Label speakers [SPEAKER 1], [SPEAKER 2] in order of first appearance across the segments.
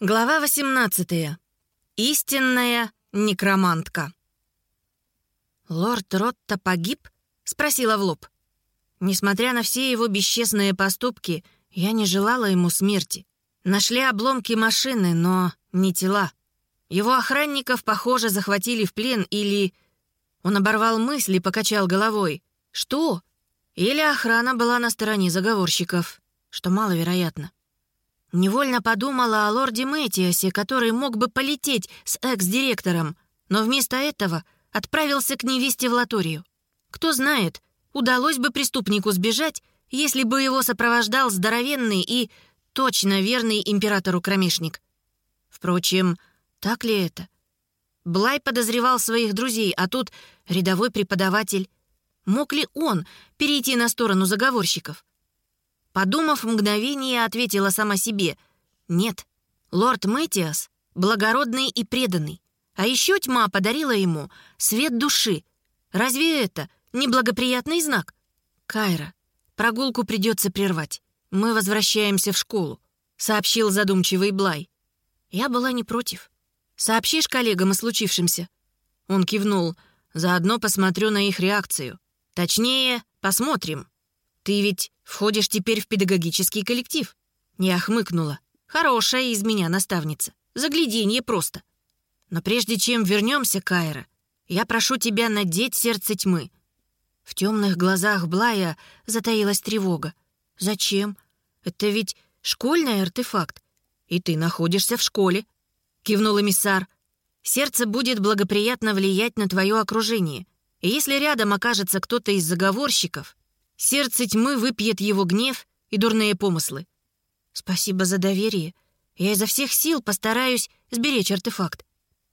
[SPEAKER 1] Глава 18. Истинная некромантка. «Лорд Ротта погиб?» — спросила в лоб. Несмотря на все его бесчестные поступки, я не желала ему смерти. Нашли обломки машины, но не тела. Его охранников, похоже, захватили в плен или... Он оборвал мысли покачал головой. «Что?» Или охрана была на стороне заговорщиков, что маловероятно. Невольно подумала о лорде Мэтиасе, который мог бы полететь с экс-директором, но вместо этого отправился к невесте в Латорию. Кто знает, удалось бы преступнику сбежать, если бы его сопровождал здоровенный и точно верный императору кромешник. Впрочем, так ли это? Блай подозревал своих друзей, а тут рядовой преподаватель. Мог ли он перейти на сторону заговорщиков? Подумав мгновение, ответила сама себе. «Нет, лорд Мэтиас благородный и преданный. А еще тьма подарила ему свет души. Разве это не благоприятный знак? Кайра, прогулку придется прервать. Мы возвращаемся в школу», — сообщил задумчивый Блай. Я была не против. «Сообщишь коллегам о случившемся?» Он кивнул. «Заодно посмотрю на их реакцию. Точнее, посмотрим». «Ты ведь входишь теперь в педагогический коллектив?» Я хмыкнула. «Хорошая из меня наставница. Загляденье просто. Но прежде чем вернемся, Кайра, я прошу тебя надеть сердце тьмы». В темных глазах Блая затаилась тревога. «Зачем? Это ведь школьный артефакт. И ты находишься в школе», — кивнул эмиссар. «Сердце будет благоприятно влиять на твое окружение. И если рядом окажется кто-то из заговорщиков, Сердце тьмы выпьет его гнев и дурные помыслы. Спасибо за доверие. Я изо всех сил постараюсь сберечь артефакт.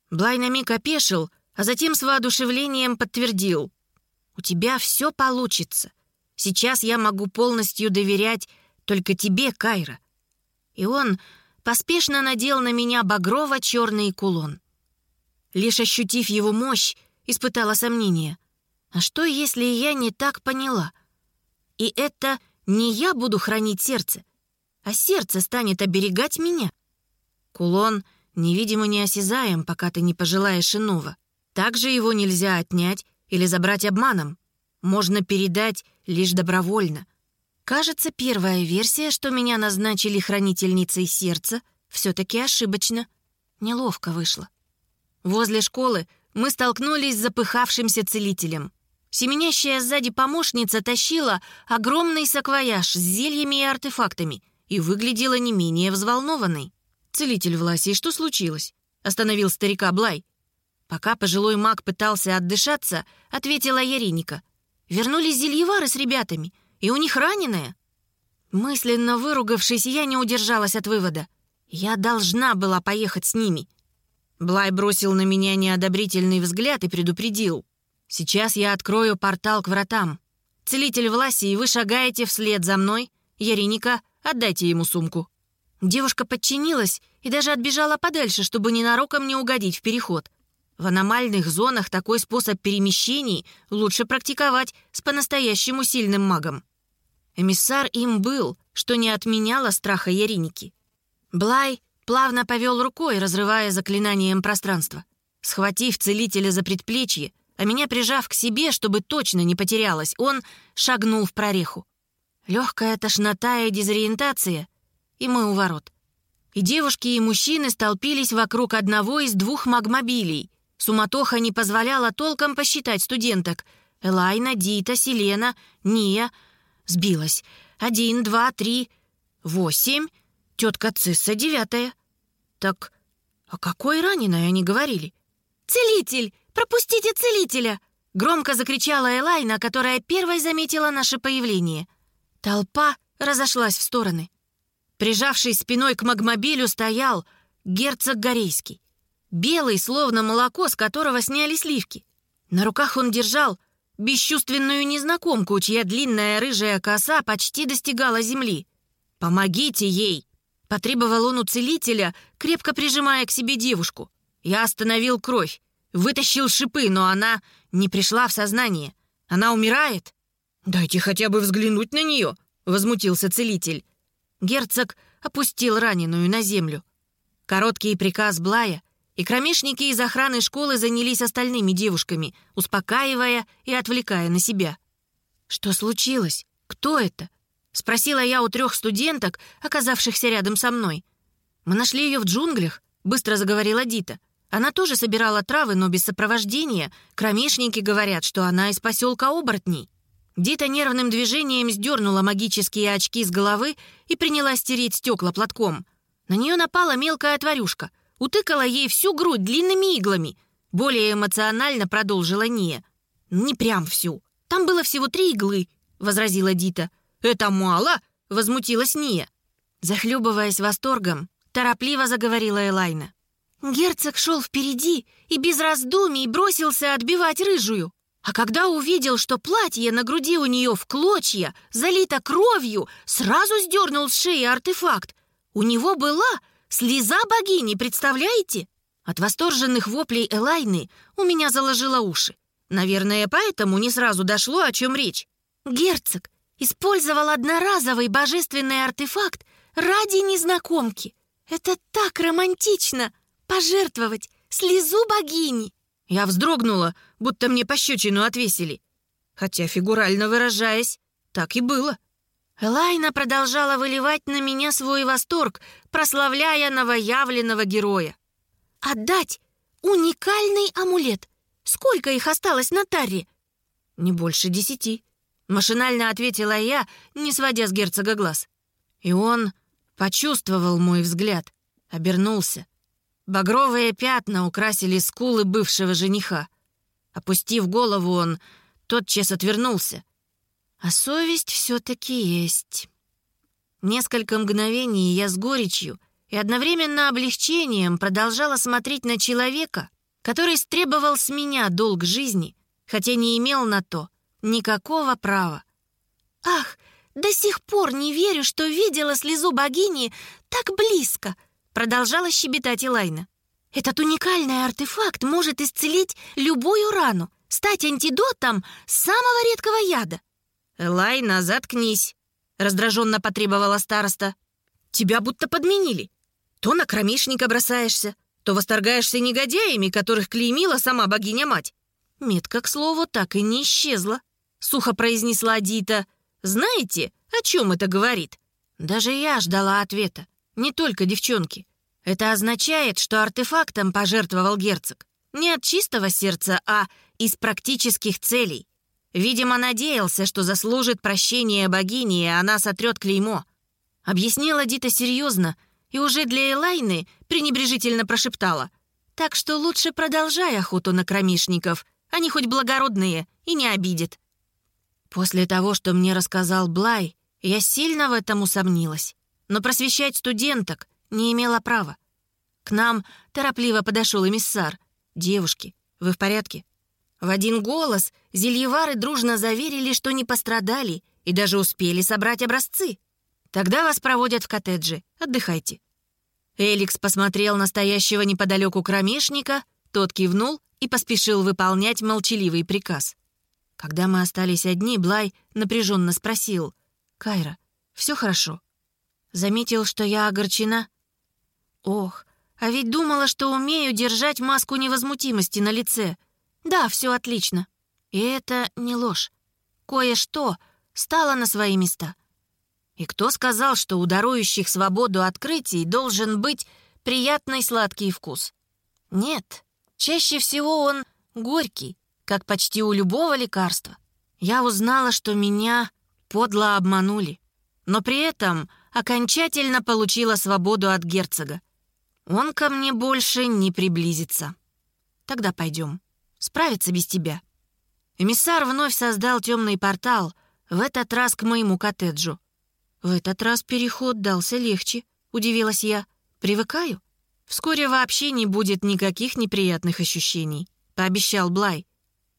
[SPEAKER 1] Блай на миг опешил, а затем с воодушевлением подтвердил. «У тебя все получится. Сейчас я могу полностью доверять только тебе, Кайра». И он поспешно надел на меня багрово-черный кулон. Лишь ощутив его мощь, испытала сомнение. А что, если я не так поняла? И это не я буду хранить сердце, а сердце станет оберегать меня. Кулон невидимо неосязаем, пока ты не пожелаешь иного. Также его нельзя отнять или забрать обманом. Можно передать лишь добровольно. Кажется, первая версия, что меня назначили хранительницей сердца, все-таки ошибочно. Неловко вышло. Возле школы мы столкнулись с запыхавшимся целителем. Семенящая сзади помощница тащила огромный саквояж с зельями и артефактами и выглядела не менее взволнованной. «Целитель Власий, что случилось?» — остановил старика Блай. Пока пожилой маг пытался отдышаться, ответила Яриника. «Вернулись зельевары с ребятами, и у них раненая». Мысленно выругавшись, я не удержалась от вывода. Я должна была поехать с ними. Блай бросил на меня неодобрительный взгляд и предупредил. Сейчас я открою портал к вратам. Целитель Власии, вы шагаете вслед за мной. Яриника, отдайте ему сумку». Девушка подчинилась и даже отбежала подальше, чтобы ненароком не угодить в переход. В аномальных зонах такой способ перемещений лучше практиковать с по-настоящему сильным магом. Эмиссар им был, что не отменяло страха Яриники. Блай плавно повел рукой, разрывая заклинанием пространство. Схватив целителя за предплечье, а меня прижав к себе, чтобы точно не потерялась, он шагнул в прореху. Легкая тошнота и дезориентация, и мы у ворот. И девушки, и мужчины столпились вокруг одного из двух магмобилей. Суматоха не позволяла толком посчитать студенток. Элайна, Дита, Селена, Ния. Сбилась. Один, два, три, восемь. Тетка Цисса девятая. Так о какой раненой они говорили? «Целитель!» «Пропустите целителя!» — громко закричала Элайна, которая первой заметила наше появление. Толпа разошлась в стороны. Прижавшись спиной к магмобилю, стоял герцог Горейский. Белый, словно молоко, с которого сняли сливки. На руках он держал бесчувственную незнакомку, чья длинная рыжая коса почти достигала земли. «Помогите ей!» — потребовал он у целителя, крепко прижимая к себе девушку. Я остановил кровь. Вытащил шипы, но она не пришла в сознание. Она умирает. «Дайте хотя бы взглянуть на нее», — возмутился целитель. Герцог опустил раненую на землю. Короткий приказ Блая, и кромешники из охраны школы занялись остальными девушками, успокаивая и отвлекая на себя. «Что случилось? Кто это?» — спросила я у трех студенток, оказавшихся рядом со мной. «Мы нашли ее в джунглях», — быстро заговорила Дита. «Она тоже собирала травы, но без сопровождения. Кромешники говорят, что она из поселка Оборотней». Дита нервным движением сдернула магические очки с головы и принялась стереть стекла платком. На нее напала мелкая тварюшка, утыкала ей всю грудь длинными иглами. Более эмоционально продолжила Ния. «Не прям всю. Там было всего три иглы», — возразила Дита. «Это мало?» — возмутилась Ния. Захлебываясь восторгом, торопливо заговорила Элайна. Герцог шел впереди и без раздумий бросился отбивать рыжую. А когда увидел, что платье на груди у нее в клочья, залито кровью, сразу сдернул с шеи артефакт. У него была слеза богини, представляете? От восторженных воплей Элайны у меня заложило уши. Наверное, поэтому не сразу дошло, о чем речь. Герцог использовал одноразовый божественный артефакт ради незнакомки. Это так романтично — пожертвовать слезу богини. Я вздрогнула, будто мне пощечину отвесили. Хотя, фигурально выражаясь, так и было. Элайна продолжала выливать на меня свой восторг, прославляя новоявленного героя. «Отдать уникальный амулет! Сколько их осталось на таре?» «Не больше десяти», — машинально ответила я, не сводя с герцога глаз. И он почувствовал мой взгляд, обернулся. Багровые пятна украсили скулы бывшего жениха. Опустив голову, он тотчас отвернулся. А совесть все-таки есть. Несколько мгновений я с горечью и одновременно облегчением продолжала смотреть на человека, который стребовал с меня долг жизни, хотя не имел на то никакого права. «Ах, до сих пор не верю, что видела слезу богини так близко!» Продолжала щебетать Элайна. «Этот уникальный артефакт может исцелить любую рану, стать антидотом самого редкого яда». «Элайна, заткнись!» — раздраженно потребовала староста. «Тебя будто подменили. То на кромешника бросаешься, то восторгаешься негодяями, которых клеймила сама богиня-мать». Метка, к слову, так и не исчезла. Сухо произнесла Дита. «Знаете, о чем это говорит?» Даже я ждала ответа. Не только девчонки. Это означает, что артефактом пожертвовал герцог. Не от чистого сердца, а из практических целей. Видимо, надеялся, что заслужит прощения богини, и она сотрет клеймо. Объяснила Дита серьезно и уже для Элайны пренебрежительно прошептала. «Так что лучше продолжай охоту на кромишников. Они хоть благородные и не обидят». После того, что мне рассказал Блай, я сильно в этом усомнилась но просвещать студенток не имела права. К нам торопливо подошел эмиссар. «Девушки, вы в порядке?» В один голос зельевары дружно заверили, что не пострадали и даже успели собрать образцы. «Тогда вас проводят в коттедже. Отдыхайте». Эликс посмотрел на стоящего неподалеку кромешника, тот кивнул и поспешил выполнять молчаливый приказ. Когда мы остались одни, Блай напряженно спросил. «Кайра, все хорошо?» Заметил, что я огорчена. Ох, а ведь думала, что умею держать маску невозмутимости на лице. Да, все отлично. И это не ложь. Кое-что стало на свои места. И кто сказал, что у дарующих свободу открытий должен быть приятный сладкий вкус? Нет, чаще всего он горький, как почти у любого лекарства. Я узнала, что меня подло обманули. Но при этом окончательно получила свободу от герцога. Он ко мне больше не приблизится. Тогда пойдем. Справиться без тебя. Эмиссар вновь создал темный портал, в этот раз к моему коттеджу. В этот раз переход дался легче, удивилась я. Привыкаю. Вскоре вообще не будет никаких неприятных ощущений, пообещал Блай.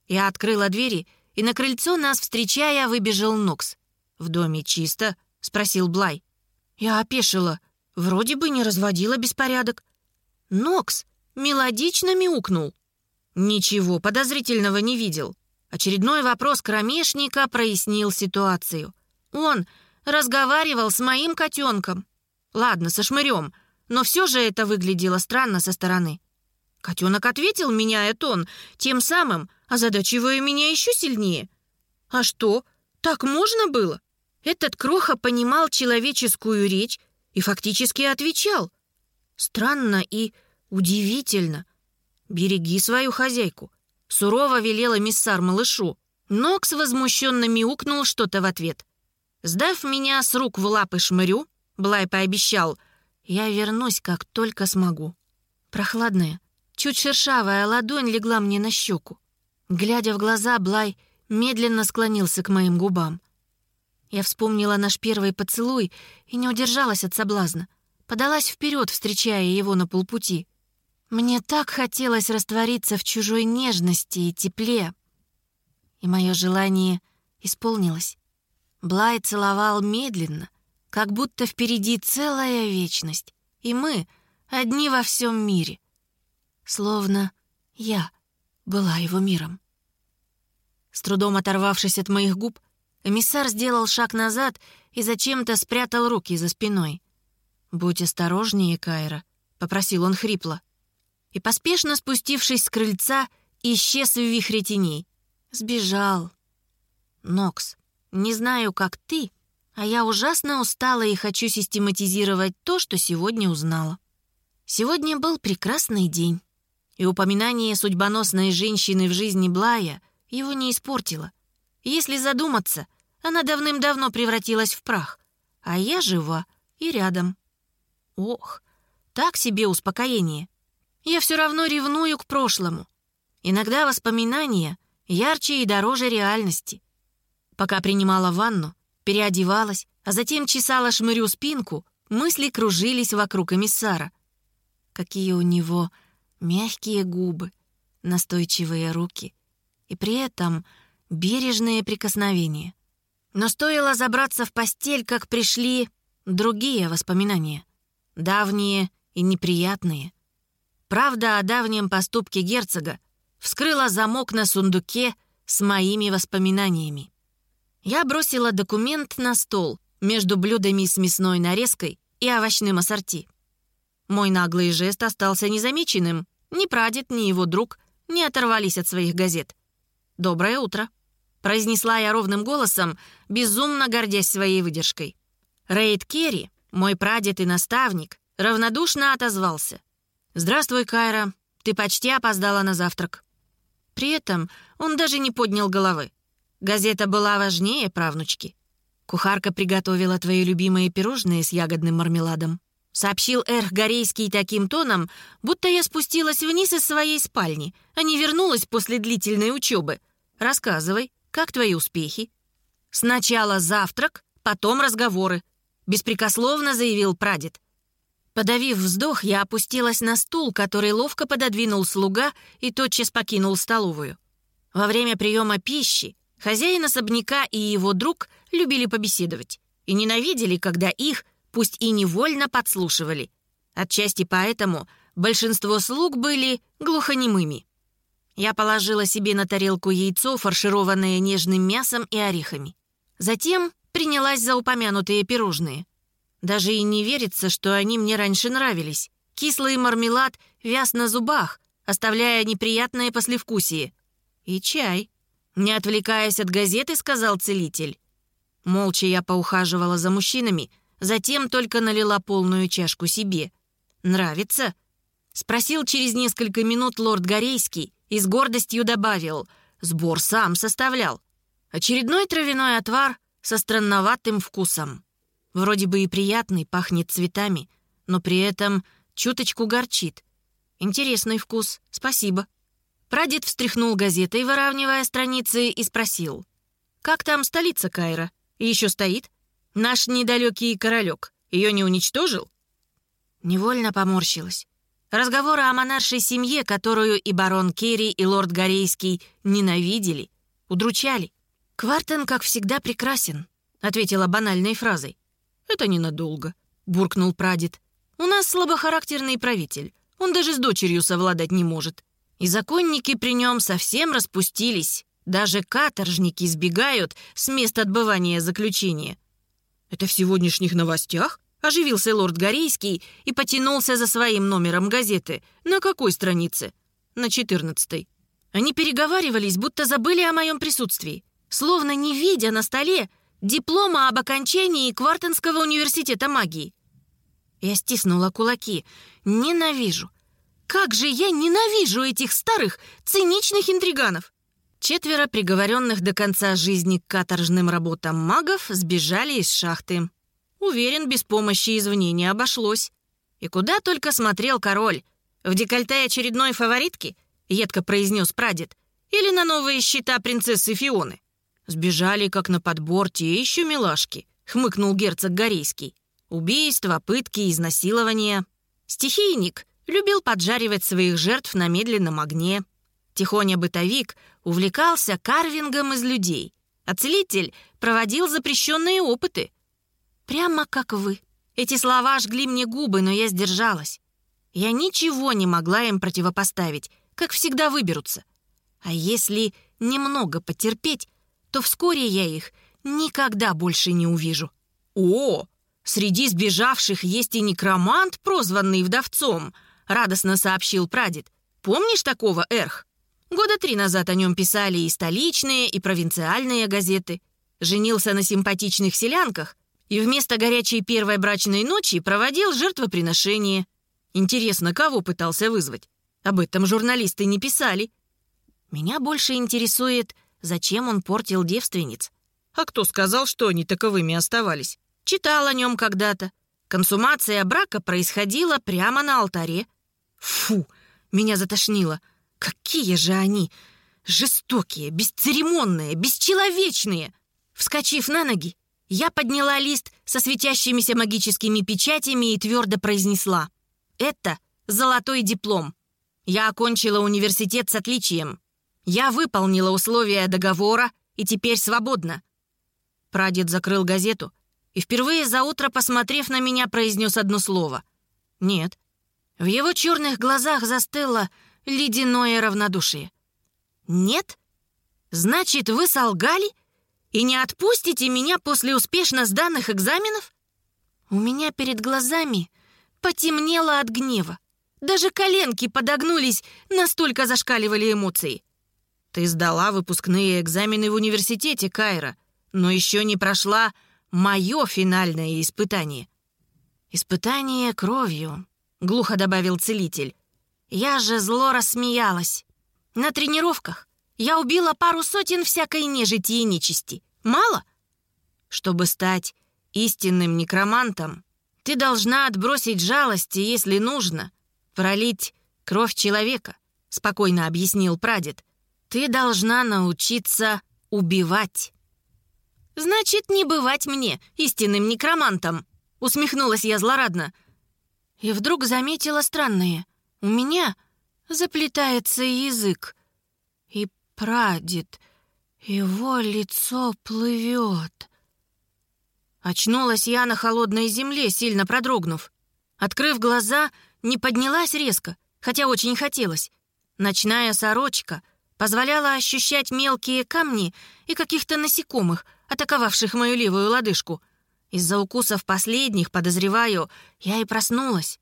[SPEAKER 1] Я открыла двери, и на крыльцо нас, встречая, выбежал Нокс. «В доме чисто?» — спросил Блай. Я опешила. Вроде бы не разводила беспорядок. Нокс мелодично мяукнул. Ничего подозрительного не видел. Очередной вопрос кромешника прояснил ситуацию. Он разговаривал с моим котенком. Ладно, со шмырем. но все же это выглядело странно со стороны. Котенок ответил, меняя тон, тем самым озадачивая меня еще сильнее. А что, так можно было? Этот кроха понимал человеческую речь и фактически отвечал. Странно и удивительно. «Береги свою хозяйку», — сурово велела миссар малышу. Нокс возмущенно мяукнул что-то в ответ. Сдав меня с рук в лапы шмырю, Блай пообещал, «Я вернусь, как только смогу». Прохладная, чуть шершавая ладонь легла мне на щеку. Глядя в глаза, Блай медленно склонился к моим губам. Я вспомнила наш первый поцелуй и не удержалась от соблазна. Подалась вперед, встречая его на полпути. Мне так хотелось раствориться в чужой нежности и тепле. И мое желание исполнилось. Блай целовал медленно, как будто впереди целая вечность, и мы одни во всем мире. Словно я была его миром. С трудом оторвавшись от моих губ, Эмиссар сделал шаг назад и зачем-то спрятал руки за спиной. «Будь осторожнее, Кайра», — попросил он хрипло. И, поспешно спустившись с крыльца, исчез в вихре теней. Сбежал. Нокс, не знаю, как ты, а я ужасно устала и хочу систематизировать то, что сегодня узнала. Сегодня был прекрасный день, и упоминание судьбоносной женщины в жизни Блая его не испортило — если задуматься, она давным-давно превратилась в прах, а я жива и рядом. Ох, так себе успокоение. Я все равно ревную к прошлому. Иногда воспоминания ярче и дороже реальности. Пока принимала ванну, переодевалась, а затем чесала шмырю спинку, мысли кружились вокруг эмиссара. Какие у него мягкие губы, настойчивые руки. И при этом бережные прикосновения. Но стоило забраться в постель, как пришли другие воспоминания. Давние и неприятные. Правда о давнем поступке герцога вскрыла замок на сундуке с моими воспоминаниями. Я бросила документ на стол между блюдами с мясной нарезкой и овощным ассорти. Мой наглый жест остался незамеченным. Ни прадед, ни его друг не оторвались от своих газет. «Доброе утро», произнесла я ровным голосом, безумно гордясь своей выдержкой. Рейд Керри, мой прадед и наставник, равнодушно отозвался. «Здравствуй, Кайра, ты почти опоздала на завтрак». При этом он даже не поднял головы. Газета была важнее правнучки. «Кухарка приготовила твои любимые пирожные с ягодным мармеладом», сообщил Эрх Горейский таким тоном, будто я спустилась вниз из своей спальни, а не вернулась после длительной учебы. «Рассказывай». Как твои успехи?» «Сначала завтрак, потом разговоры», — беспрекословно заявил прадед. Подавив вздох, я опустилась на стул, который ловко пододвинул слуга и тотчас покинул столовую. Во время приема пищи хозяин особняка и его друг любили побеседовать и ненавидели, когда их, пусть и невольно, подслушивали. Отчасти поэтому большинство слуг были глухонемыми. Я положила себе на тарелку яйцо, фаршированное нежным мясом и орехами. Затем принялась за упомянутые пирожные. Даже и не верится, что они мне раньше нравились. Кислый мармелад вяз на зубах, оставляя неприятное послевкусие. И чай. Не отвлекаясь от газеты, сказал целитель. Молча я поухаживала за мужчинами, затем только налила полную чашку себе. «Нравится?» — спросил через несколько минут лорд Горейский, и с гордостью добавил «Сбор сам составлял». Очередной травяной отвар со странноватым вкусом. Вроде бы и приятный, пахнет цветами, но при этом чуточку горчит. Интересный вкус, спасибо. Прадед встряхнул газетой, выравнивая страницы, и спросил. «Как там столица Кайра? И еще стоит? Наш недалекий королек ее не уничтожил?» Невольно поморщилась. Разговоры о монаршей семье, которую и барон Керри, и лорд Горейский ненавидели, удручали. «Квартен, как всегда, прекрасен», — ответила банальной фразой. «Это ненадолго», — буркнул прадед. «У нас слабохарактерный правитель. Он даже с дочерью совладать не может. И законники при нем совсем распустились. Даже каторжники сбегают с мест отбывания заключения». «Это в сегодняшних новостях?» — Оживился лорд Горейский и потянулся за своим номером газеты. На какой странице? На четырнадцатой. Они переговаривались, будто забыли о моем присутствии. Словно не видя на столе диплома об окончании Квартенского университета магии. Я стиснула кулаки. Ненавижу. Как же я ненавижу этих старых, циничных интриганов! Четверо приговоренных до конца жизни к каторжным работам магов сбежали из шахты. Уверен, без помощи извне не обошлось. И куда только смотрел король. В декольте очередной фаворитки? Едко произнес прадед. Или на новые счета принцессы Фионы? Сбежали, как на подбор, те еще милашки, хмыкнул герцог Горейский. Убийства, пытки, изнасилования. Стихийник любил поджаривать своих жертв на медленном огне. Тихоня-бытовик увлекался карвингом из людей, а целитель проводил запрещенные опыты. Прямо как вы. Эти слова жгли мне губы, но я сдержалась. Я ничего не могла им противопоставить, как всегда выберутся. А если немного потерпеть, то вскоре я их никогда больше не увижу. О, среди сбежавших есть и некромант, прозванный вдовцом, радостно сообщил прадед. Помнишь такого, Эрх? Года три назад о нем писали и столичные, и провинциальные газеты. Женился на симпатичных селянках и вместо горячей первой брачной ночи проводил жертвоприношение. Интересно, кого пытался вызвать? Об этом журналисты не писали. Меня больше интересует, зачем он портил девственниц. А кто сказал, что они таковыми оставались? Читал о нем когда-то. Консумация брака происходила прямо на алтаре. Фу, меня затошнило. Какие же они жестокие, бесцеремонные, бесчеловечные! Вскочив на ноги, я подняла лист со светящимися магическими печатями и твердо произнесла. «Это золотой диплом. Я окончила университет с отличием. Я выполнила условия договора и теперь свободна». Прадед закрыл газету и впервые за утро, посмотрев на меня, произнес одно слово. «Нет». В его черных глазах застыло ледяное равнодушие. «Нет? Значит, вы солгали и не отпустите меня после успешно сданных экзаменов?» У меня перед глазами потемнело от гнева. Даже коленки подогнулись, настолько зашкаливали эмоции. «Ты сдала выпускные экзамены в университете, Кайра, но еще не прошла мое финальное испытание». «Испытание кровью», — глухо добавил целитель. Я же зло рассмеялась. На тренировках я убила пару сотен всякой нежити и нечисти. Мало? Чтобы стать истинным некромантом, ты должна отбросить жалость и, если нужно, пролить кровь человека, спокойно объяснил прадед. Ты должна научиться убивать. Значит, не бывать мне истинным некромантом, усмехнулась я злорадно. И вдруг заметила странное. У меня заплетается язык. Прадед, его лицо плывет. Очнулась я на холодной земле, сильно продрогнув. Открыв глаза, не поднялась резко, хотя очень хотелось. Ночная сорочка позволяла ощущать мелкие камни и каких-то насекомых, атаковавших мою левую лодыжку. Из-за укусов последних, подозреваю, я и проснулась.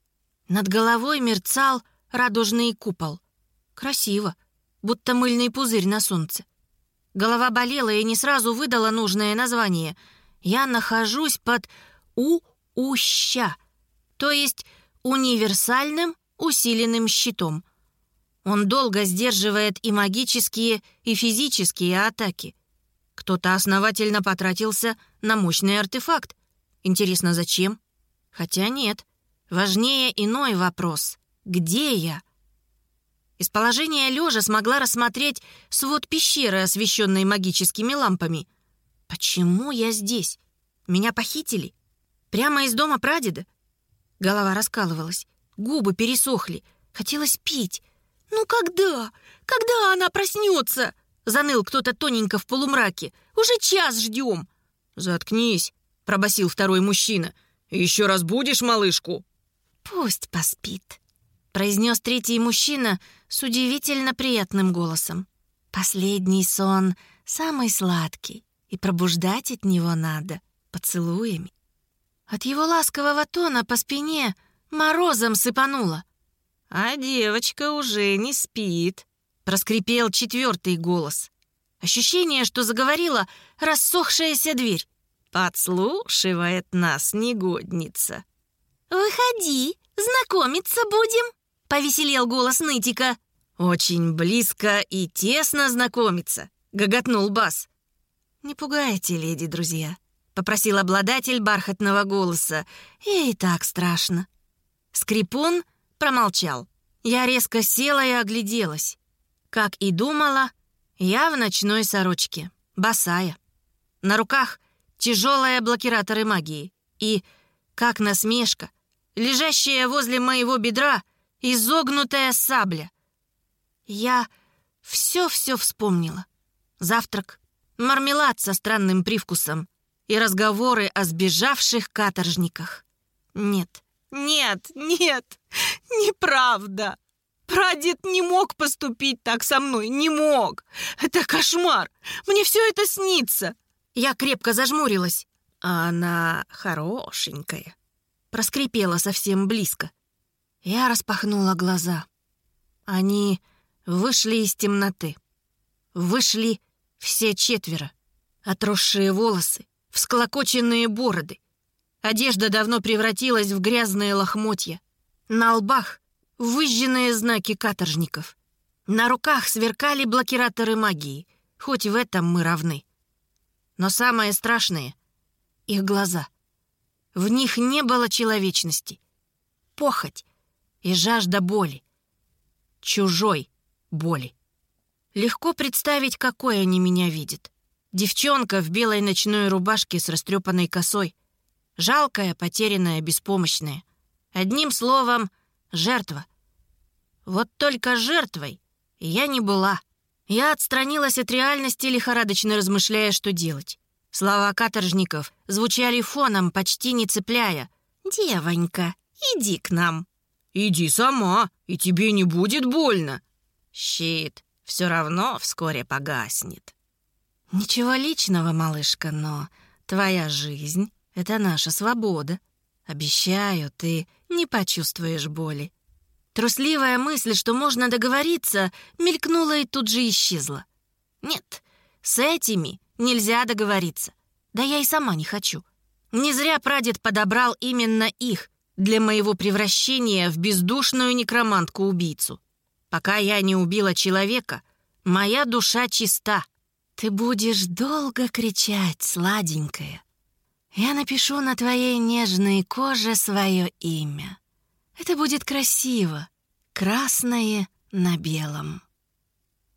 [SPEAKER 1] Над головой мерцал радужный купол. Красиво, будто мыльный пузырь на солнце. Голова болела и не сразу выдала нужное название. Я нахожусь под У-Уща, то есть универсальным усиленным щитом. Он долго сдерживает и магические, и физические атаки. Кто-то основательно потратился на мощный артефакт. Интересно, зачем? Хотя нет. Важнее иной вопрос. Где я? Из положения лежа смогла рассмотреть свод пещеры, освещенной магическими лампами. Почему я здесь? Меня похитили? Прямо из дома прадеда? Голова раскалывалась, губы пересохли. Хотелось пить. «Ну когда? Когда она проснется?» Заныл кто-то тоненько в полумраке. «Уже час ждем!»
[SPEAKER 2] «Заткнись!» — пробасил второй мужчина. «Еще раз будешь малышку?»
[SPEAKER 1] «Пусть поспит», — произнес третий мужчина с удивительно приятным голосом. «Последний сон самый сладкий, и пробуждать от него надо поцелуями». От его ласкового тона по спине морозом сыпануло.
[SPEAKER 2] «А девочка уже не спит», — проскрипел четвертый голос.
[SPEAKER 1] Ощущение, что заговорила рассохшаяся дверь.
[SPEAKER 2] «Подслушивает нас негодница».
[SPEAKER 1] «Выходи, знакомиться будем», — повеселел голос нытика.
[SPEAKER 2] «Очень близко и тесно знакомиться», — гоготнул Бас.
[SPEAKER 1] «Не пугайте, леди, друзья», — попросил обладатель бархатного голоса. «Ей так страшно». Скрипун промолчал. Я резко села и огляделась. Как и думала, я в ночной сорочке, босая. На руках тяжелые блокираторы магии. И, как насмешка, лежащая возле моего бедра изогнутая сабля. Я все-все вспомнила. Завтрак, мармелад со странным привкусом и разговоры о сбежавших каторжниках. Нет, нет, нет, неправда. Прадед не мог поступить так со мной, не мог. Это кошмар. Мне все это снится. Я крепко зажмурилась. А она хорошенькая. Проскрипела совсем близко. Я распахнула глаза. Они вышли из темноты. Вышли все четверо. Отросшие волосы, всклокоченные бороды. Одежда давно превратилась в грязные лохмотья. На лбах выжженные знаки каторжников. На руках сверкали блокираторы магии, хоть в этом мы равны. Но самое страшное — их глаза. В них не было человечности. Похоть и жажда боли. Чужой боли. Легко представить, какой они меня видят. Девчонка в белой ночной рубашке с растрепанной косой. Жалкая, потерянная, беспомощная. Одним словом, жертва. Вот только жертвой я не была. Я отстранилась от реальности, лихорадочно размышляя, что делать. Слова каторжников звучали фоном, почти не цепляя. «Девонька, иди к нам».
[SPEAKER 2] «Иди сама, и тебе не будет больно».
[SPEAKER 1] «Щит все равно вскоре погаснет». «Ничего личного, малышка, но твоя жизнь — это наша свобода. Обещаю, ты не почувствуешь боли. Трусливая мысль, что можно договориться, мелькнула и тут же исчезла. Нет, с этими нельзя договориться. Да я и сама не хочу. Не зря прадед подобрал именно их для моего превращения в бездушную некромантку-убийцу. Пока я не убила человека, моя душа чиста. Ты будешь долго кричать, сладенькая. Я напишу на твоей нежной коже свое имя. Это будет красиво. Красное на белом.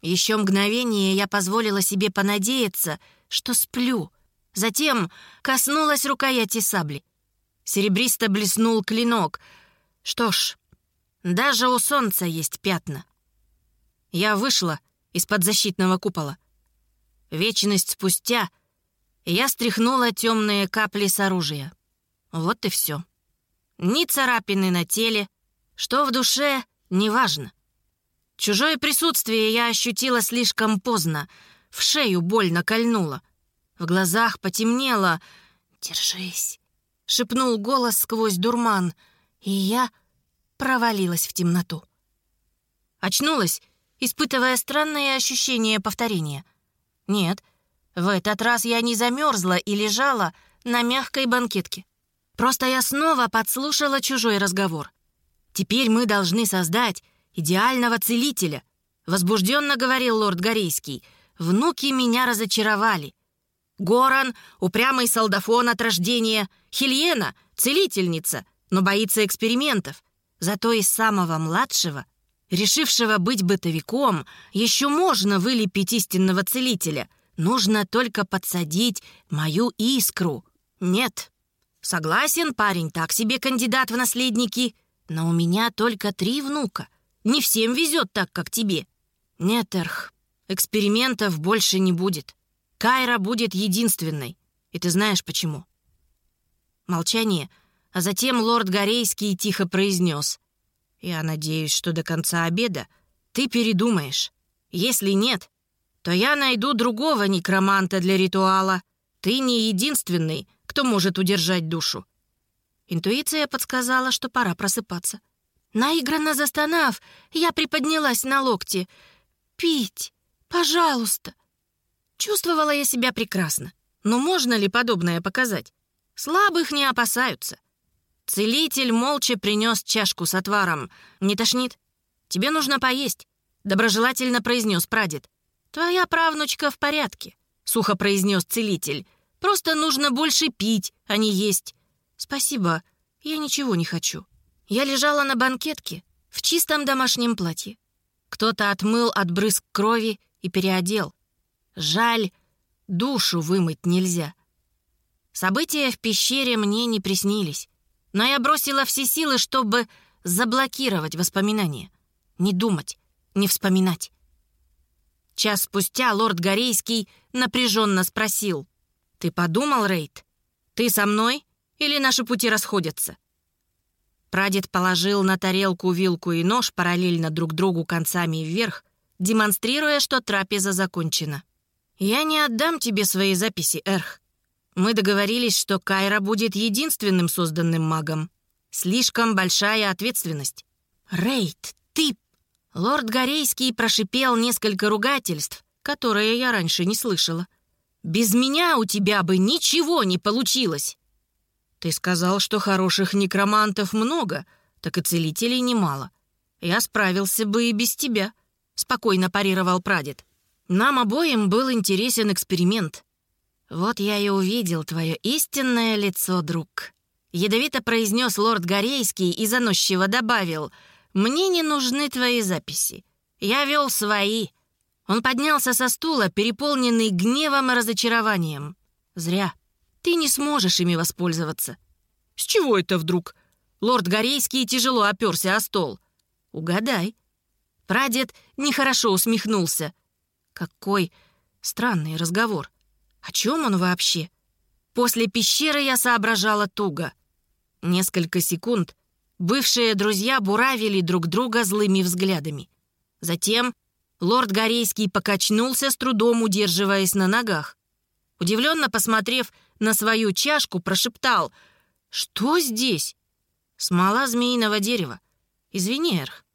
[SPEAKER 1] Еще мгновение я позволила себе понадеяться, что сплю. Затем коснулась рукояти сабли. Серебристо блеснул клинок. Что ж, даже у солнца есть пятна. Я вышла из-под защитного купола. Вечность спустя я стряхнула темные капли с оружия. Вот и все. Ни царапины на теле, что в душе, неважно. Чужое присутствие я ощутила слишком поздно. В шею больно кольнуло. В глазах потемнело. «Держись», — шепнул голос сквозь дурман, и я провалилась в темноту. Очнулась, испытывая странное ощущение повторения. Нет, в этот раз я не замерзла и лежала на мягкой банкетке. Просто я снова подслушала чужой разговор. Теперь мы должны создать идеального целителя, возбужденно говорил лорд Горейский. Внуки меня разочаровали. Горан — упрямый солдафон от рождения, Хильена — целительница, но боится экспериментов. Зато из самого младшего, решившего быть бытовиком, еще можно вылепить истинного целителя. Нужно только подсадить мою искру. Нет, Согласен, парень, так себе кандидат в наследники. Но у меня только три внука. Не всем везет так, как тебе. Нет, Эрх, экспериментов больше не будет. Кайра будет единственной. И ты знаешь почему. Молчание, а затем лорд Горейский тихо произнес. «Я надеюсь, что до конца обеда ты передумаешь. Если нет, то я найду другого некроманта для ритуала. Ты не единственный, кто может удержать душу. Интуиция подсказала, что пора просыпаться. Наигранно застонав, я приподнялась на локте. «Пить! Пожалуйста!» Чувствовала я себя прекрасно. Но можно ли подобное показать? Слабых не опасаются. Целитель молча принес чашку с отваром. «Не тошнит? Тебе нужно поесть», — доброжелательно произнес прадед. «Твоя правнучка в порядке», — сухо произнес целитель. «Просто нужно больше пить, а не есть». «Спасибо, я ничего не хочу». Я лежала на банкетке в чистом домашнем платье. Кто-то отмыл от брызг крови и переодел. Жаль, душу вымыть нельзя. События в пещере мне не приснились, но я бросила все силы, чтобы заблокировать воспоминания. Не думать, не вспоминать. Час спустя лорд Горейский напряженно спросил. «Ты подумал, Рейд? Ты со мной или наши пути расходятся?» Прадед положил на тарелку вилку и нож параллельно друг другу концами вверх, демонстрируя, что трапеза закончена. «Я не отдам тебе свои записи, Эрх. Мы договорились, что Кайра будет единственным созданным магом. Слишком большая ответственность». «Рейд, ты...» Лорд Горейский прошипел несколько ругательств, которые я раньше не слышала. «Без меня у тебя бы ничего не получилось!» «Ты сказал, что хороших некромантов много, так и целителей немало. Я справился бы и без тебя», — спокойно парировал прадед. Нам обоим был интересен эксперимент. Вот я и увидел твое истинное лицо, друг. Ядовито произнес лорд Горейский и заносчиво добавил, «Мне не нужны твои записи. Я вел свои». Он поднялся со стула, переполненный гневом и разочарованием. «Зря. Ты не сможешь ими воспользоваться». «С чего это вдруг?» Лорд Горейский тяжело оперся о стол. «Угадай». Прадед нехорошо усмехнулся. Какой странный разговор. О чем он вообще? После пещеры я соображала туго. Несколько секунд бывшие друзья буравили друг друга злыми взглядами. Затем лорд Горейский покачнулся, с трудом удерживаясь на ногах. Удивленно посмотрев на свою чашку, прошептал «Что здесь?» «Смола змеиного дерева. Извини, Эрх».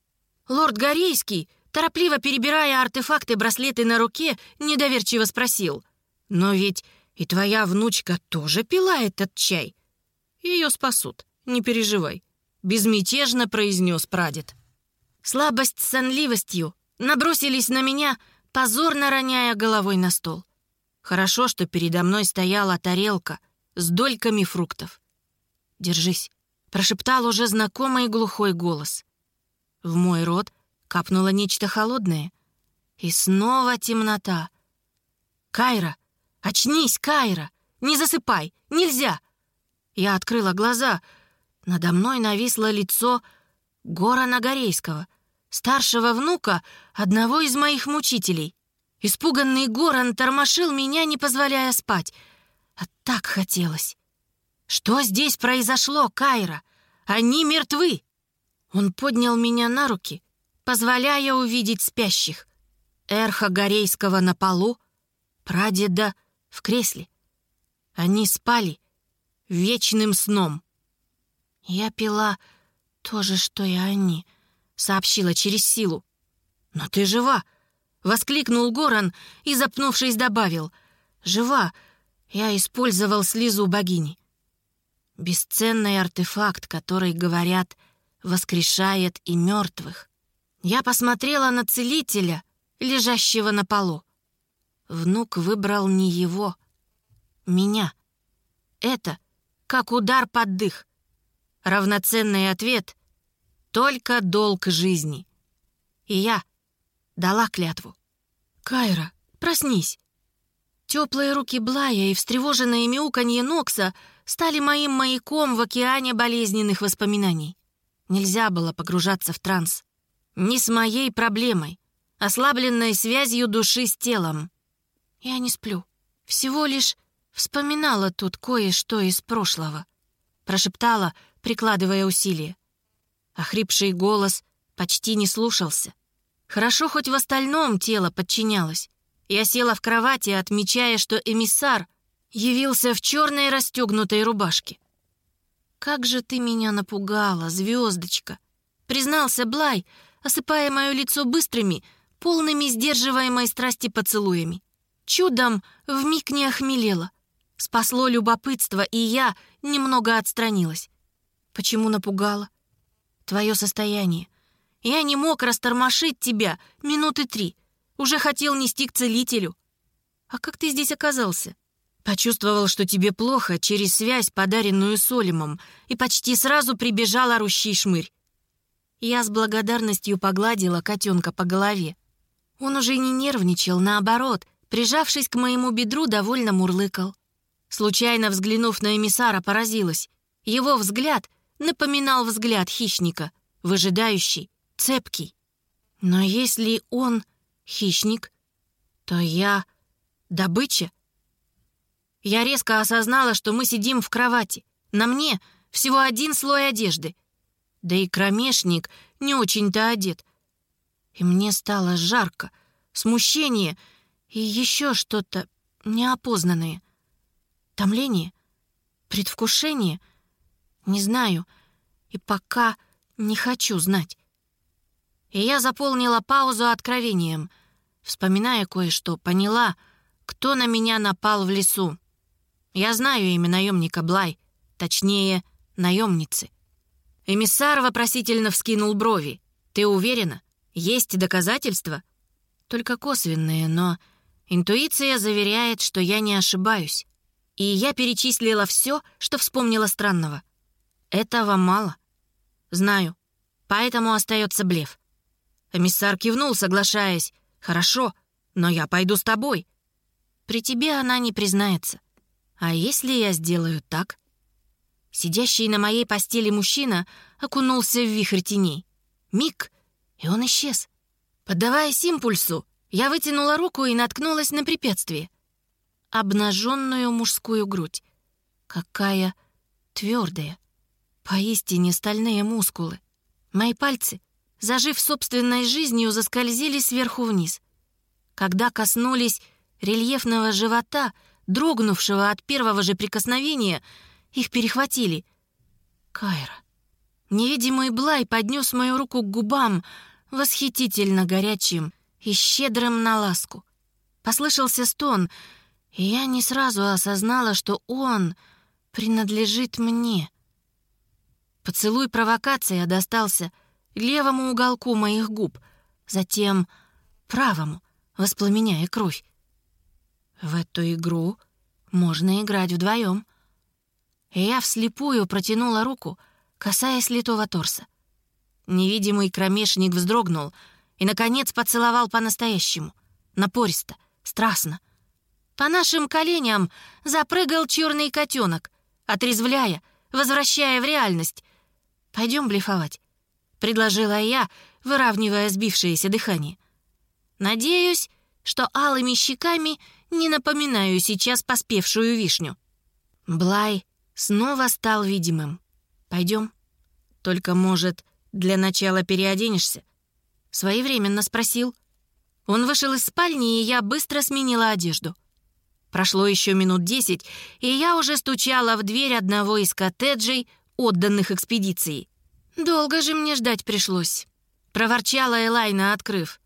[SPEAKER 1] Лорд Горейский торопливо перебирая артефакты браслеты на руке, недоверчиво спросил. «Но ведь и твоя внучка тоже пила этот чай. Ее спасут, не переживай», — безмятежно произнес прадед. Слабость с сонливостью набросились на меня, позорно роняя головой на стол. Хорошо, что передо мной стояла тарелка с дольками фруктов. «Держись», — прошептал уже знакомый глухой голос. В мой рот капнуло нечто холодное. И снова темнота. «Кайра! Очнись, Кайра! Не засыпай! Нельзя!» Я открыла глаза. Надо мной нависло лицо Гора Нагорейского, старшего внука одного из моих мучителей. Испуганный Горан тормошил меня, не позволяя спать. А так хотелось. «Что здесь произошло, Кайра? Они мертвы!» Он поднял меня на руки — позволяя увидеть спящих. Эрха Горейского на полу, прадеда в кресле. Они спали вечным сном. «Я пила то же, что и они», — сообщила через силу. «Но ты жива!» — воскликнул Горан и, запнувшись, добавил. «Жива! Я использовал слезу богини». Бесценный артефакт, который, говорят, воскрешает и мертвых. Я посмотрела на целителя, лежащего на полу. Внук выбрал не его, меня. Это как удар под дых. Равноценный ответ — только долг жизни. И я дала клятву. «Кайра, проснись!» Теплые руки Блая и встревоженное мяуканье Нокса стали моим маяком в океане болезненных воспоминаний. Нельзя было погружаться в транс не с моей проблемой, ослабленной связью души с телом. Я не сплю. Всего лишь вспоминала тут кое-что из прошлого. Прошептала, прикладывая усилия. Охрипший голос почти не слушался. Хорошо, хоть в остальном тело подчинялось. Я села в кровати, отмечая, что эмиссар явился в черной расстегнутой рубашке. «Как же ты меня напугала, звездочка!» Признался Блай, осыпая мое лицо быстрыми, полными сдерживаемой страсти поцелуями. Чудом вмиг не охмелела. Спасло любопытство, и я немного отстранилась. Почему напугала? Твое состояние. Я не мог растормошить тебя минуты три. Уже хотел нести к целителю. А как ты здесь оказался? Почувствовал, что тебе плохо через связь, подаренную Солимом, и почти сразу прибежал орущий шмырь. Я с благодарностью погладила котенка по голове. Он уже не нервничал, наоборот, прижавшись к моему бедру, довольно мурлыкал. Случайно взглянув на эмиссара, поразилась. Его взгляд напоминал взгляд хищника, выжидающий, цепкий. Но если он хищник, то я добыча. Я резко осознала, что мы сидим в кровати. На мне всего один слой одежды. Да и кромешник не очень-то одет. И мне стало жарко, смущение и еще что-то неопознанное. Томление? Предвкушение? Не знаю. И пока не хочу знать. И я заполнила паузу откровением. Вспоминая кое-что, поняла, кто на меня напал в лесу. Я знаю имя наемника Блай, точнее, наемницы. Эмиссар вопросительно вскинул брови. «Ты уверена? Есть доказательства?» «Только косвенные, но интуиция заверяет, что я не ошибаюсь. И я перечислила все, что вспомнила странного. Этого мало. Знаю, поэтому остается блеф. Эмиссар кивнул, соглашаясь. «Хорошо, но я пойду с тобой». «При тебе она не признается. А если я сделаю так?» Сидящий на моей постели мужчина окунулся в вихрь теней. Миг, и он исчез. Поддаваясь импульсу, я вытянула руку и наткнулась на препятствие. Обнаженную мужскую грудь. Какая твердая. Поистине стальные мускулы. Мои пальцы, зажив собственной жизнью, заскользили сверху вниз. Когда коснулись рельефного живота, дрогнувшего от первого же прикосновения, их перехватили. Кайра. Невидимый Блай поднес мою руку к губам, восхитительно горячим и щедрым на ласку. Послышался стон, и я не сразу осознала, что он принадлежит мне. Поцелуй провокация достался левому уголку моих губ, затем правому, воспламеняя кровь. В эту игру можно играть вдвоем и я вслепую протянула руку, касаясь литого торса. Невидимый кромешник вздрогнул и, наконец, поцеловал по-настоящему, напористо, страстно. По нашим коленям запрыгал черный котенок, отрезвляя, возвращая в реальность. «Пойдем блефовать», — предложила я, выравнивая сбившееся дыхание. «Надеюсь, что алыми щеками не напоминаю сейчас поспевшую вишню». Блай снова стал видимым. Пойдем. Только, может, для начала переоденешься?» Своевременно спросил. Он вышел из спальни, и я быстро сменила одежду. Прошло еще минут десять, и я уже стучала в дверь одного из коттеджей, отданных экспедиции. «Долго же мне ждать пришлось», — проворчала Элайна, открыв.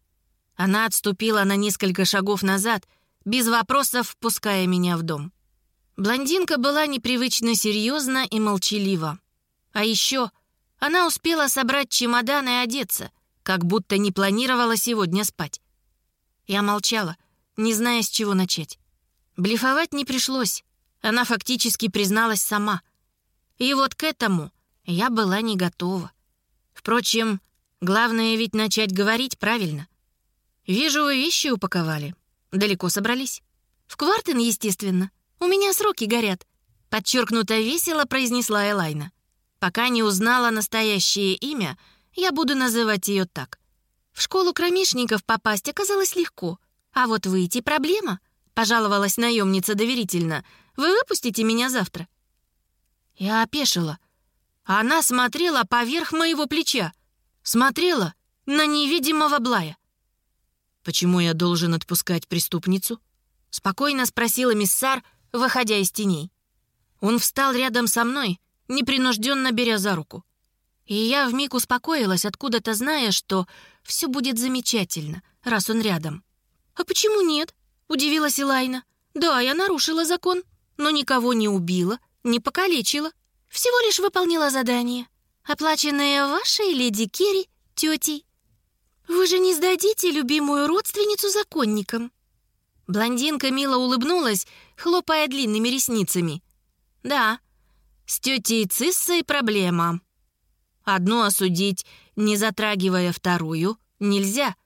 [SPEAKER 1] Она отступила на несколько шагов назад, без вопросов впуская меня в дом. Блондинка была непривычно серьезна и молчалива. А еще она успела собрать чемодан и одеться, как будто не планировала сегодня спать. Я молчала, не зная, с чего начать. Блефовать не пришлось. Она фактически призналась сама. И вот к этому я была не готова. Впрочем, главное ведь начать говорить правильно. Вижу, вы вещи упаковали. Далеко собрались. В Квартен, естественно. «У меня сроки горят», — подчеркнуто весело произнесла Элайна. «Пока не узнала настоящее имя, я буду называть ее так. В школу кромешников попасть оказалось легко, а вот выйти — проблема», — пожаловалась наемница доверительно. «Вы выпустите меня завтра?» Я опешила. Она смотрела поверх моего плеча. Смотрела на невидимого Блая. «Почему я должен отпускать преступницу?» Спокойно спросила миссар, выходя из теней. Он встал рядом со мной непринужденно беря за руку. И я вмиг успокоилась, откуда-то зная, что все будет замечательно, раз он рядом. «А почему нет?» — удивилась Илайна. «Да, я нарушила закон, но никого не убила, не покалечила. Всего лишь выполнила задание, оплаченное вашей леди Керри тетей. Вы же не сдадите любимую родственницу законникам?» Блондинка мило улыбнулась, хлопая длинными ресницами. «Да, с тетей Циссой проблема. Одну осудить, не затрагивая вторую, нельзя.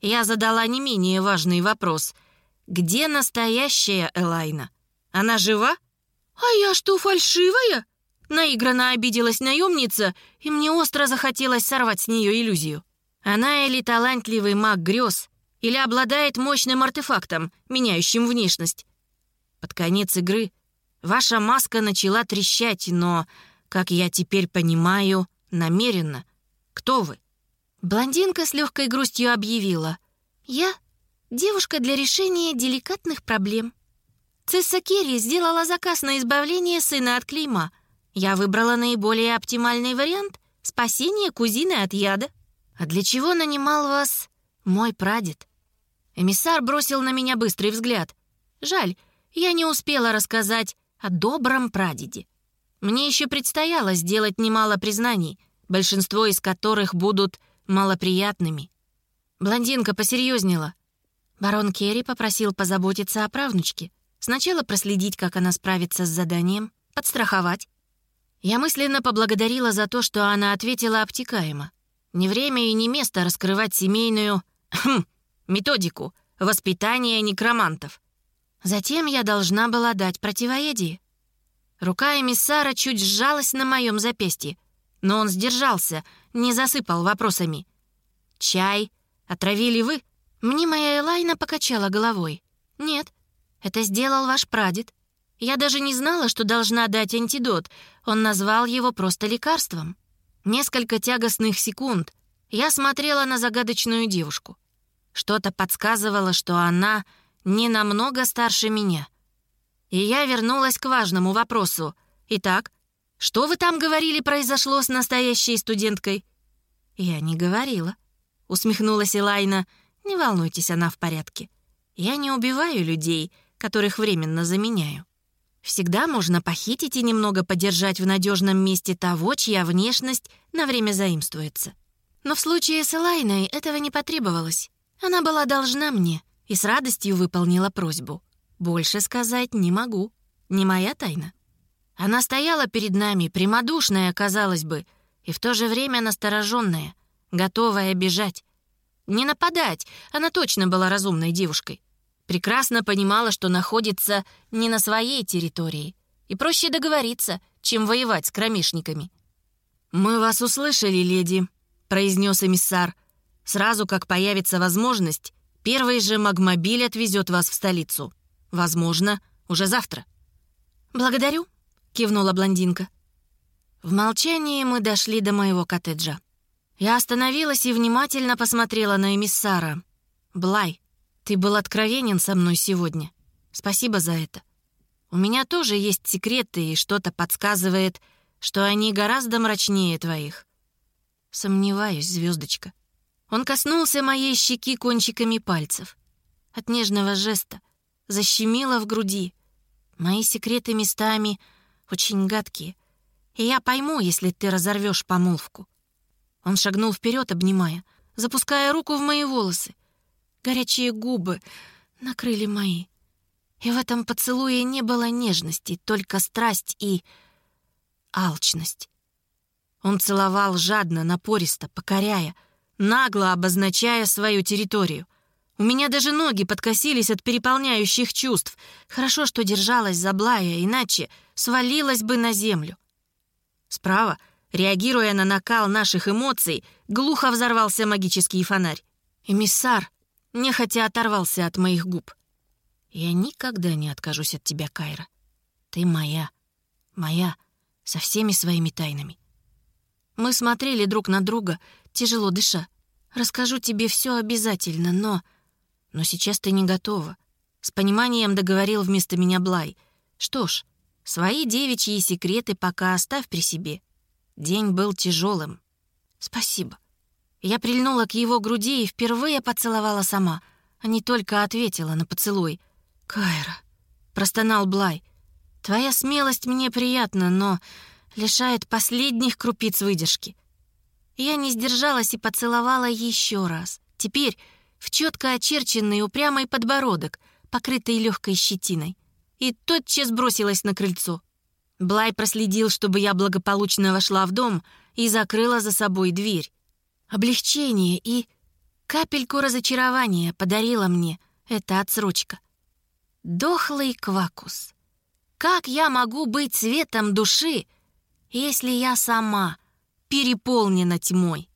[SPEAKER 1] Я задала не менее важный вопрос. Где настоящая Элайна? Она жива? А я что, фальшивая? Наигранно обиделась наемница, и мне остро захотелось сорвать с нее иллюзию. Она или талантливый маг грез, или обладает мощным артефактом, меняющим внешность. Под конец игры ваша маска начала трещать, но, как я теперь понимаю, намеренно. Кто вы? Блондинка с легкой грустью объявила. «Я — девушка для решения деликатных проблем. Цесса Керри сделала заказ на избавление сына от клейма. Я выбрала наиболее оптимальный вариант — спасение кузины от яда. А для чего нанимал вас мой прадед?» Эмиссар бросил на меня быстрый взгляд. «Жаль, я не успела рассказать о добром прадеде. Мне еще предстояло сделать немало признаний, большинство из которых будут малоприятными. Блондинка посерьезнела. Барон Керри попросил позаботиться о правнучке. Сначала проследить, как она справится с заданием, подстраховать. Я мысленно поблагодарила за то, что она ответила обтекаемо. Не время и не место раскрывать семейную хм, методику воспитания некромантов. Затем я должна была дать противоядие. Рука эмиссара чуть сжалась на моем запястье, но он сдержался, не засыпал вопросами. «Чай? Отравили вы?» Мне моя Элайна покачала головой. «Нет, это сделал ваш прадед. Я даже не знала, что должна дать антидот. Он назвал его просто лекарством. Несколько тягостных секунд я смотрела на загадочную девушку. Что-то подсказывало, что она не намного старше меня. И я вернулась к важному вопросу. Итак, что вы там говорили произошло с настоящей студенткой? Я не говорила. Усмехнулась Элайна. Не волнуйтесь, она в порядке. Я не убиваю людей, которых временно заменяю. Всегда можно похитить и немного подержать в надежном месте того, чья внешность на время заимствуется. Но в случае с Элайной этого не потребовалось. Она была должна мне и с радостью выполнила просьбу. Больше сказать не могу. Не моя тайна. Она стояла перед нами, прямодушная, казалось бы, и в то же время настороженная, готовая бежать. Не нападать, она точно была разумной девушкой. Прекрасно понимала, что находится не на своей территории, и проще договориться, чем воевать с кромешниками. «Мы вас услышали, леди», — произнес эмиссар. «Сразу как появится возможность, Первый же магмобиль отвезет вас в столицу. Возможно, уже завтра». «Благодарю», — кивнула блондинка. В молчании мы дошли до моего коттеджа. Я остановилась и внимательно посмотрела на эмиссара. «Блай, ты был откровенен со мной сегодня. Спасибо за это. У меня тоже есть секреты, и что-то подсказывает, что они гораздо мрачнее твоих. Сомневаюсь, звездочка. Он коснулся моей щеки кончиками пальцев. От нежного жеста защемило в груди. Мои секреты местами очень гадкие, и я пойму, если ты разорвешь помолвку. Он шагнул вперед, обнимая, запуская руку в мои волосы. Горячие губы накрыли мои. И в этом поцелуе не было нежности, только страсть и алчность. Он целовал жадно, напористо, покоряя, нагло обозначая свою территорию. У меня даже ноги подкосились от переполняющих чувств. Хорошо, что держалась за Блая, иначе свалилась бы на землю. Справа, реагируя на накал наших эмоций, глухо взорвался магический фонарь. Эмиссар нехотя оторвался от моих губ. «Я никогда не откажусь от тебя, Кайра. Ты моя, моя, со всеми своими тайнами». Мы смотрели друг на друга, тяжело дыша. «Расскажу тебе все обязательно, но...» «Но сейчас ты не готова». С пониманием договорил вместо меня Блай. «Что ж, Свои девичьи секреты пока оставь при себе. День был тяжелым. Спасибо. Я прильнула к его груди и впервые поцеловала сама, а не только ответила на поцелуй. «Кайра», — простонал Блай, — «твоя смелость мне приятна, но лишает последних крупиц выдержки». Я не сдержалась и поцеловала еще раз. Теперь в четко очерченный упрямый подбородок, покрытый легкой щетиной. И тотчас бросилась на крыльцо. Блай проследил, чтобы я благополучно вошла в дом и закрыла за собой дверь. Облегчение и капельку разочарования подарила мне эта отсрочка. Дохлый квакус. Как я могу быть светом души, если я сама переполнена тьмой?